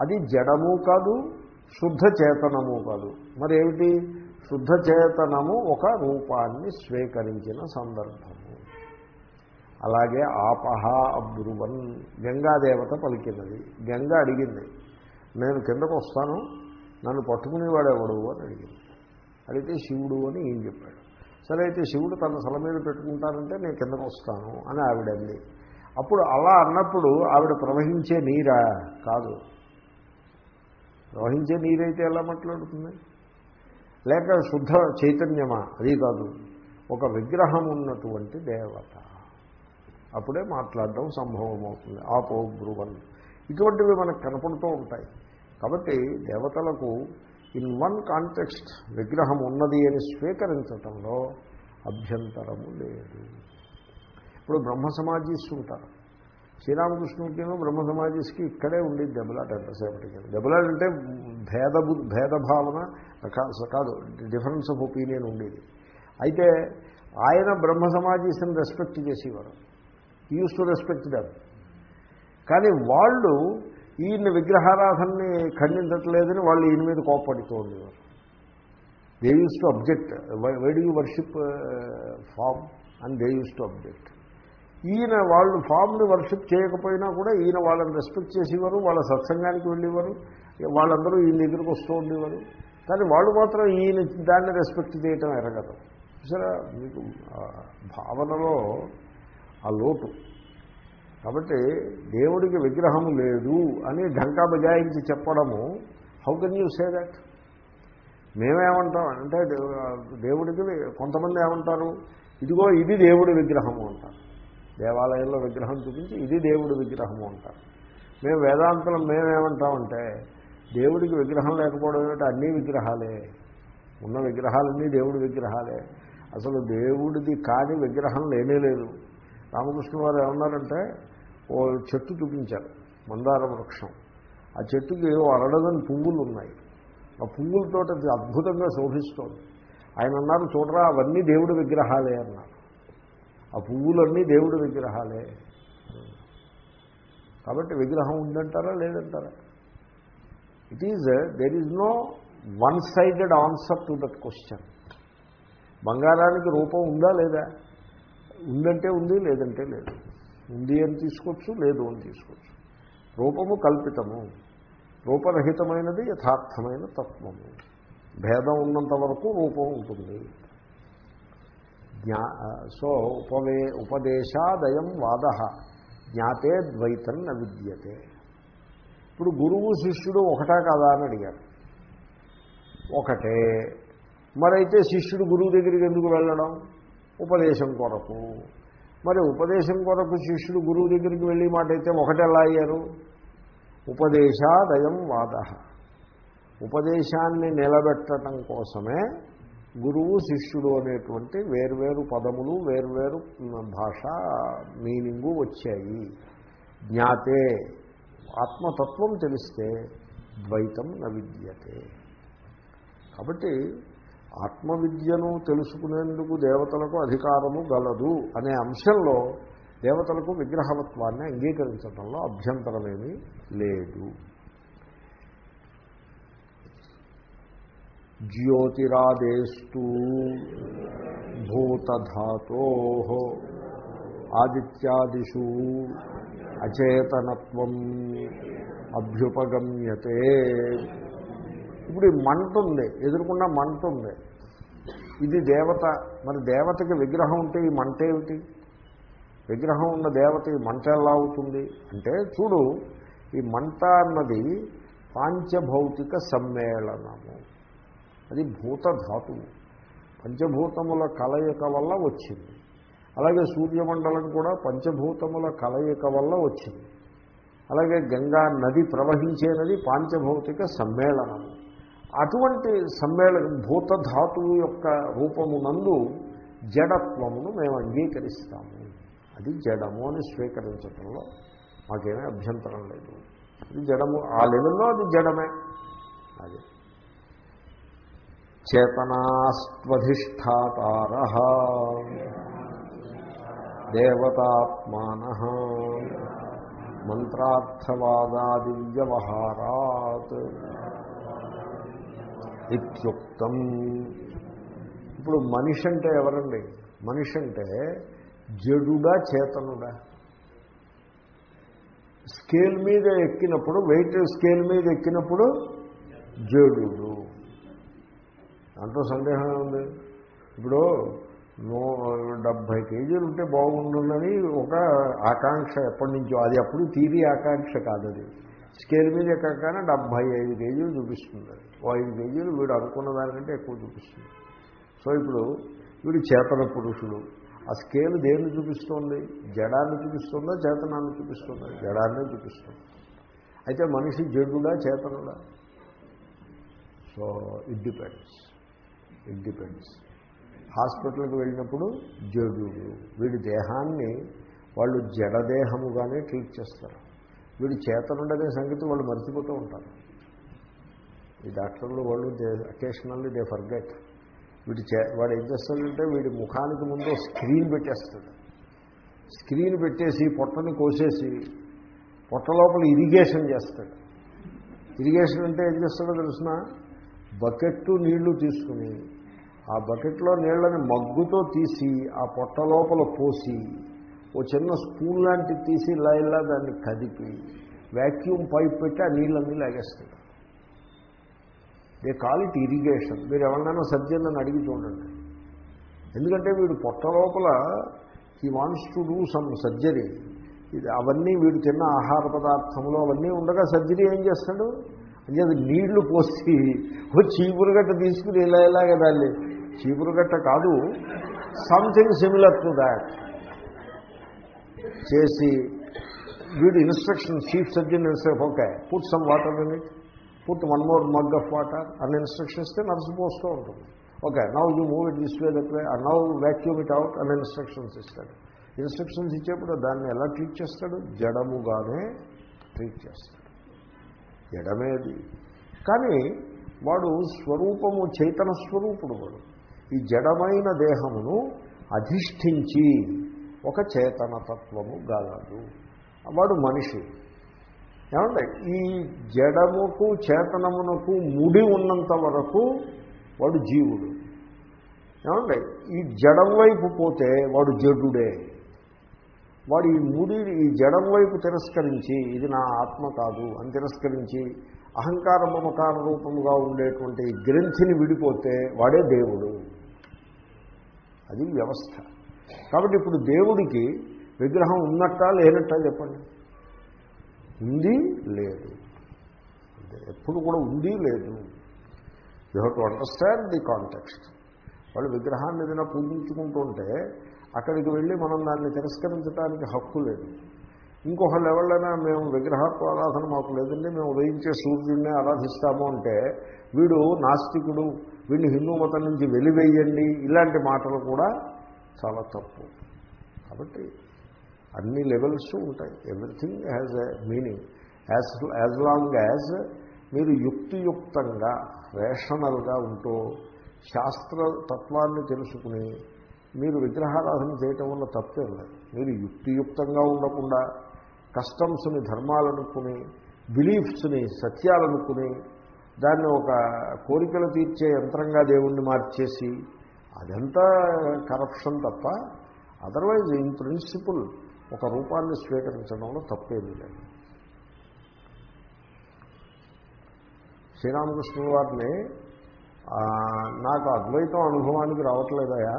అది జడము కాదు శుద్ధ చేతనము కాదు. మరి ఏమిటి శుద్ధ చేతనము ఒక రూపాన్ని స్వీకరించిన సందర్భము. అలాగే ఆపహ అబ్రువన్ గంగాదేవత పలికినది గంగ అడిగింది నేను కిందకు వస్తాను నన్ను పట్టుకునేవాడు ఎవడు? అని అడిగింది. అడిగితే శివుడు అని ఏం చెప్పాడు. సరే అయితే శివుడు తన తల మీద పెట్టుకుంటానంటే నేను కిందకు వస్తాను అని ఆవిడంది అప్పుడు అలా అన్నప్పుడు ఆవిడ ప్రవహించే నీరా కాదు. ప్రవహించే నీరైతే ఎలా మాట్లాడుతుంది? లేక శుద్ధ చైతన్యమా? అది కాదు. ఒక విగ్రహం ఉన్నటువంటి దేవత. అప్పుడే మాట్లాడడం సంభవం అవుతుంది ఆపో బ్రువన్ ఇటువంటివి మనకు కనపడుతూ ఉంటాయి. కాబట్టి దేవతలకు ఇన్ వన్ కాంటెక్స్ట్ విగ్రహం ఉన్నది అని స్వీకరించటంలో అభ్యంతరము లేదు. ఇప్పుడు బ్రహ్మ సమాజీస్ ఉంటారు. శ్రీరామకృష్ణుడికినో బ్రహ్మ సమాజీస్కి ఇక్కడే ఉండి దెబ్బలాట ఎంతసేపటికి దెబ్బలాట అంటే భేద భేదభావన కాదు డిఫరెన్స్ ఆఫ్ ఒపీనియన్ ఉండేది. అయితే ఆయన బ్రహ్మ సమాజీస్ని రెస్పెక్ట్ చేసేవారు. యూస్ టు రెస్పెక్ట్ దాన్ని కానీ వాళ్ళు ఈయన విగ్రహారాధనని ఖండించట్లేదని వాళ్ళు ఈయన మీద కోపడుతూ ఉండేవారు. They uses to object why do you worship form and they uses to object ఈయన వాళ్ళు ఫామ్ని వర్షిప్ చేయకపోయినా కూడా ఈయన వాళ్ళని రెస్పెక్ట్ చేసేవారు వాళ్ళ సత్సంగానికి వెళ్ళేవారు వాళ్ళందరూ ఈయన దగ్గరికి వస్తూ ఉండేవారు. కానీ వాళ్ళు మాత్రం ఈయన దాన్ని రెస్పెక్ట్ చేయటం ఎరగదు. సరే మీకు భావనలో ఆ లోటు. కాబట్టి దేవుడికి విగ్రహం లేదు అని ఢంకా బజాయించి చెప్పడము how can you say that? మేమేమంటాం అంటే దేవుడికి కొంతమంది ఏమంటారు ఇదిగో ఇది దేవుడి విగ్రహము అంటారు. దేవాలయంలో విగ్రహం చూపించి ఇది దేవుడి విగ్రహము అంటారు. మేము వేదాంతలం మేమేమంటామంటే దేవుడికి విగ్రహం లేకపోవడం ఏమిటి? అన్నీ విగ్రహాలే. ఉన్న విగ్రహాలన్నీ దేవుడి విగ్రహాలే. అసలు దేవుడిది కాని విగ్రహం లేనే లేదు. రామకృష్ణ వారు ఏమన్నారంటే ఓ చెట్టు చూపించారు మందార వృక్షం. ఆ చెట్టుకి ఓ అరడదని పువ్వులు ఉన్నాయి ఆ పువ్వులతో అది అద్భుతంగా శోభిస్తోంది. ఆయన అన్నారు చూడరా అవన్నీ దేవుడి విగ్రహాలే అన్నారు. ఆ పువ్వులన్నీ దేవుడి విగ్రహాలే కాబట్టి విగ్రహం ఉందంటారా లేదంటారా? It is there is no one sided answer to that question బంగారానికి రూపం ఉందా లేదా? ఉందంటే ఉంది లేదంటే లేదు. ఉంది అని తీసుకోవచ్చు లేదు అని తీసుకోవచ్చు. రూపము కల్పితము. రూపరహితమైనది యథార్థమైన తత్వము. భేదం ఉన్నంత వరకు రూపం ఉంటుంది. జ్ఞా సో ఉపవే ఉపదేశాదయం వాద. జ్ఞాతే ద్వైతం న విద్యతే. ఇప్పుడు గురువు శిష్యుడు ఒకటా కాదా అని అడిగారు. ఒకటే. మరైతే శిష్యుడు గురువు దగ్గరికి ఎందుకు వెళ్ళడం? ఉపదేశం కొరకు. మరి ఉపదేశం కొరకు శిష్యుడు గురువు దగ్గరికి వెళ్ళి మాట అయితే ఒకటెలా అయ్యారు? ఉపదేశాదయం వాద. ఉపదేశాన్ని నిలబెట్టడం కోసమే గురువు శిష్యుడు అనేటువంటి వేర్వేరు పదములు వేర్వేరు భాష మీనింగు వచ్చాయి. జ్ఞాతే. ఆత్మతత్వం తెలిస్తే ద్వైతం న విద్యతే కాబట్టి ఆత్మవిద్యను తెలుసుకునేందుకు దేవతలకు అధికారము గలదు అనే అంశంలో దేవతలకు విగ్రహవత్వాన్ని అంగీకరించడంలో అభ్యంతరమేమీ లేదు. జ్యోతిరాదేస్తు భూతధాతో ఆదిత్యాదిషు అచేతనత్వం అభ్యుపగమ్యతే ఇప్పుడు ఈ మంట ఉంది ఎదురుకుండా మంట ఉంది. ఇది దేవత మరి దేవతకి విగ్రహం ఉంటే ఈ మంట ఏమిటి? విగ్రహం ఉన్న దేవత ఈ మంట ఎలా అవుతుంది? అంటే చూడు ఈ మంట అన్నది పాంచభౌతిక సమ్మేళనము. అది భూతధాతువు పంచభూతముల కలయిక వల్ల వచ్చింది. అలాగే సూర్యమండలం కూడా పంచభూతముల కలయిక వల్ల వచ్చింది. అలాగే గంగా నది ప్రవహించే నది పాంచభౌతిక సమ్మేళనము. అటువంటి సమ్మేళనం భూతధాతువు యొక్క రూపమునందు జడత్వమును మేము అంగీకరిస్తాము. అది జడము అని స్వీకరించడంలో మాకేమీ అభ్యంతరం లేదు. అది జడము ఆ లెవెల్లో అది జడమే. అది. చేతనాస్త్వధిష్టాతార. దేవతాత్మాన. మంత్రార్థవాదాది వ్యవహారాత్ ఇత్యుక్తం ఇప్పుడు మనిషి అంటే ఎవరండి? మనిషి అంటే జడుడా చేతనుడా. స్కేల్ మీద ఎక్కినప్పుడు వెయిట్ స్కేల్ మీద ఎక్కినప్పుడు జడుడు. దాంట్లో సందేహం ఉంది ఇప్పుడు నూ డెబ్భై కేజీలు ఉంటే బాగుంటుందని ఒక ఆకాంక్ష ఎప్పటి నుంచో. అది అప్పుడు తీరి ఆకాంక్ష కాదది. స్కేల్ మీద ఎక్కగానే డెబ్భై ఐదు కేజీలు చూపిస్తుంది. ఓ ఐదు కేజీలు వీడు అనుకున్న దానికంటే ఎక్కువ చూపిస్తుంది. సో ఇప్పుడు వీడు చేతన పురుషుడు. ఆ స్కేల్ దేన్ని చూపిస్తోంది? జడాన్ని చూపిస్తుందా చేతనాన్ని చూపిస్తుందా? జడాన్నే చూపిస్తుంది. అయితే మనిషి జడుడా చేతనుడా? So it depends it depends హాస్పిటల్కి వెళ్ళినప్పుడు జడు వీడి దేహాన్ని వాళ్ళు జడదేహముగానే ట్రీట్ చేస్తారు. వీడు చేతనుడనే సంగతి వాళ్ళు మర్చిపోతూ ఉంటారు. ఈ డాక్టర్లు వాళ్ళు దే అకేషనల్లీ దే ఫర్గెట్ వీడి చే వాడు ఏం చేస్తాడంటే వీడి ముఖానికి ముందు స్క్రీన్ పెట్టేస్తాడు. స్క్రీన్ పెట్టేసి పొట్టని కోసేసి పొట్ట లోపల ఇరిగేషన్ చేస్తాడు. ఇరిగేషన్ అంటే ఏం చేస్తాడో తెలిసిన? బకెట్టు నీళ్ళు తీసుకుని ఆ బకెట్లో నీళ్ళని మగ్గుతో తీసి ఆ పొట్ట లోపల పోసి ఓ చిన్న స్పూన్ లాంటిది తీసి ఇలా ఇలా దాన్ని కదిపి వ్యాక్యూమ్ పైప్ పెట్టి ఆ నీళ్ళన్నీ లాగేస్తాడు దే కాల్ ఇట్ ఇరిగేషన్. మీరు ఎవరినైనా సర్జన్ అని అడిగి చూడండి. ఎందుకంటే వీడు పొట్ట లోపల he wants to do some surgery. ఇది అవన్నీ వీడు తిన్న ఆహార పదార్థంలో అవన్నీ ఉండగా సర్జరీ ఏం చేస్తాడు? అంటే అది నీళ్ళు పోసి ఓ చీపురు గట్ట తీసుకుని ఇలా ఇలాగ దాన్ని. చీపురు గట్ట కాదు సంథింగ్ సిమిలర్ టు దాట్ చేసి వీడు instruction chief surgeon okay put some water in it put one more mug of water అన్న ఇన్స్ట్రక్షన్ ఇస్తే నర్సు పోస్తూ ఉంటుంది okay now you move it this way that way now vacuum it out అన్న instructions ఇస్తాడు instructions ఇచ్చేప్పుడు దాన్ని ఎలా treat చేస్తాడు? జడముగానే ట్రీట్ చేస్తాడు. జడమేది. కానీ వాడు స్వరూపము చైతన స్వరూపుడు వాడు. ఈ జడమైన దేహమును అధిష్ఠించి ఒక చేతనతత్వము గలదు వాడు మనిషి. ఏమంటే ఈ జడముకు చేతనమునకు ముడి ఉన్నంత వరకు వాడు జీవుడు. ఏమంటే ఈ జడం వైపు పోతే వాడు జడుడే. వాడు ఈ ముడి ఈ జడం వైపు తిరస్కరించి ఇది నా ఆత్మ కాదు అని తిరస్కరించి అహంకార మమకార రూపముగా ఉండేటువంటి గ్రంథిని విడిపోతే వాడే దేవుడు. అది వ్యవస్థ. కాబట్టి ఇప్పుడు దేవుడికి విగ్రహం ఉన్నట్టా లేనట్టా చెప్పండి? ఉంది లేదు. ఎప్పుడు కూడా ఉంది లేదు. You have to understand the context వాళ్ళు విగ్రహాన్ని ఏదైనా పూజించుకుంటుంటే అక్కడికి వెళ్ళి మనం దాన్ని తిరస్కరించడానికి హక్కు లేదు. ఇంకొక ఎవరైనా మేము విగ్రహాత్వ ఆరాధన మాకు లేదండి. మేము ఉదయించే సూర్యుడిని ఆరాధిస్తాము అంటే వీడు నాస్తికుడు వీడిని హిందూ మతం నుంచి వెలివేయండి ఇలాంటి మాటలు కూడా చాలా తప్పు. కాబట్టి అన్ని లెవెల్స్ ఉంటాయి. Everything has a meaning as as long as మీరు యుక్తియుక్తంగా రేషనల్గా ఉంటూ శాస్త్ర తత్వాన్ని తెలుసుకుని మీరు విగ్రహారాధన చేయటం వల్ల తప్పేం లేదు. మీరు యుక్తియుక్తంగా ఉండకుండా కస్టమ్స్ని ధర్మాలనుకుని బిలీఫ్స్ని సత్యాలనుకుని దాన్ని ఒక కోరికలు తీర్చే యంత్రంగా దేవుణ్ణి మార్చేసి అదంతా కరప్షన్ తప్ప అదర్వైజ్ ఇన్ ప్రిన్సిపుల్ ఒక రూపాన్ని స్వీకరించడంలో తప్పేమీ లేదు. శ్రీరామకృష్ణుల వారిని నాకు అద్వైతం అనుభవానికి రావట్లేదయా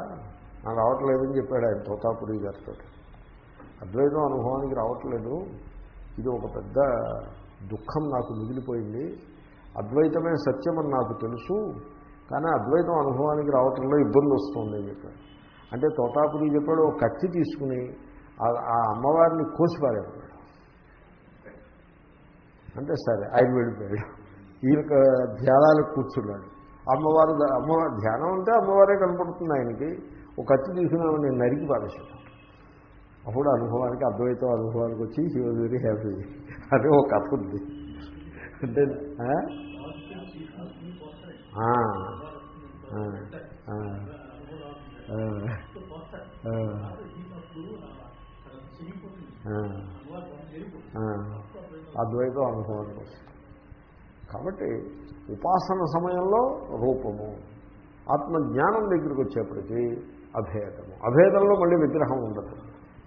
నాకు రావట్లేదని చెప్పాడు ఆయన తోతాపురి గారితో. అద్వైతం అనుభవానికి రావట్లేదు ఇది ఒక పెద్ద దుఃఖం నాకు మిగిలిపోయింది అద్వైతమే సత్యమని నాకు తెలుసు కానీ అద్వైతం అనుభవానికి రావటంలో ఇబ్బంది వస్తుంది అని చెప్పాడు అంటే తోటాపురి చెప్పాడు ఒక కత్తి తీసుకుని ఆ- అమ్మవారిని కోసిపారేవాడు. అంటే సరే ఆయన వెళ్ళిపోయాడు. ఈయన ధ్యానాలకు కూర్చున్నాడు. అమ్మవారు అమ్మ ధ్యానం అంటే అమ్మవారే కనపడుతుంది ఆయనకి. ఒక కత్తి తీసుకుని నేను నరికి పారేసాడు అప్పుడు అనుభవానికి అద్వైతం అనుభవానికి వచ్చి హీ వాజ్ వెరీ హ్యాపీ అని ఒక కథ ఉంది. అంటే అద్వైతం అనుభవానికి వస్తుంది. కాబట్టి ఉపాసన సమయంలో రూపము ఆత్మజ్ఞానం దగ్గరికి వచ్చేప్పటికీ అభేదము. అభేదంలో మళ్ళీ విగ్రహం ఉండదు.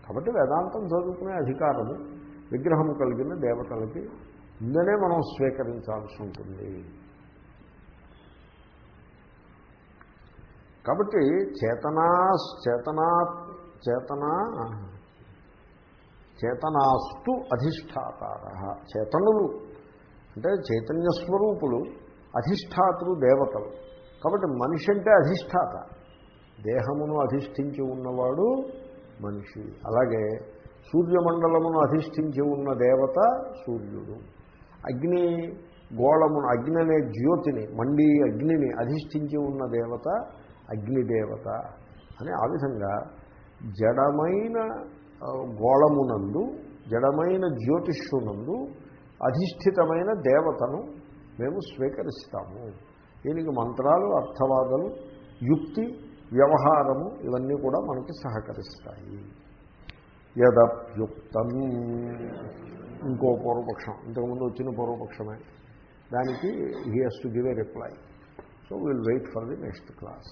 కాబట్టి వేదాంతం చదువుకునే అధికారము విగ్రహం కలిగిన దేవతలకి ఉందనే మనం స్వీకరించాల్సి ఉంటుంది. కాబట్టి చేతనా చేతనా చేతనా చేతనాస్తు అధిష్టాతార. చేతనులు అంటే చైతన్య స్వరూపులు అధిష్టాతులు దేవతలు. కాబట్టి మనిషి అంటే అధిష్టాత. దేహమును అధిష్ఠించి ఉన్నవాడు మనిషి. అలాగే సూర్యమండలమును అధిష్ఠించి ఉన్న దేవత సూర్యుడు. అగ్ని గోళమును అగ్ని అనే జ్యోతిని మండి అగ్నిని అధిష్ఠించి ఉన్న దేవత అగ్నిదేవత అని ఆ విధంగా జడమైన గోళమునందు జడమైన జ్యోతిష్యునందు అధిష్ఠితమైన దేవతను మేము స్వీకరిస్తాము. దీనికి మంత్రాలు అర్థవాదాలు యుక్తి వ్యవహారము ఇవన్నీ కూడా మనకి సహకరిస్తాయి. యదప్యుక్తం. ఇంకో పూర్వపక్షం. ఇంతకుముందు వచ్చిన పూర్వపక్షమే. దానికి he has to give a reply so will wait for the next class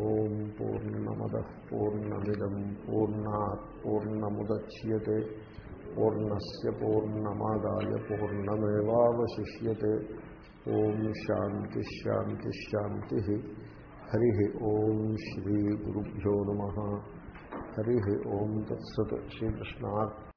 ఓం పూర్ణమద పూర్ణమిదం పూర్ణాత్ పూర్ణముద్య పూర్ణస్ పూర్ణమాదాయ పూర్ణమేవాశిష్యే ఓం శాంతి హరి ఓం శ్రీ గురుభ్యో నమ. హరి ఓం తత్సత్ శ్రీకృష్ణార్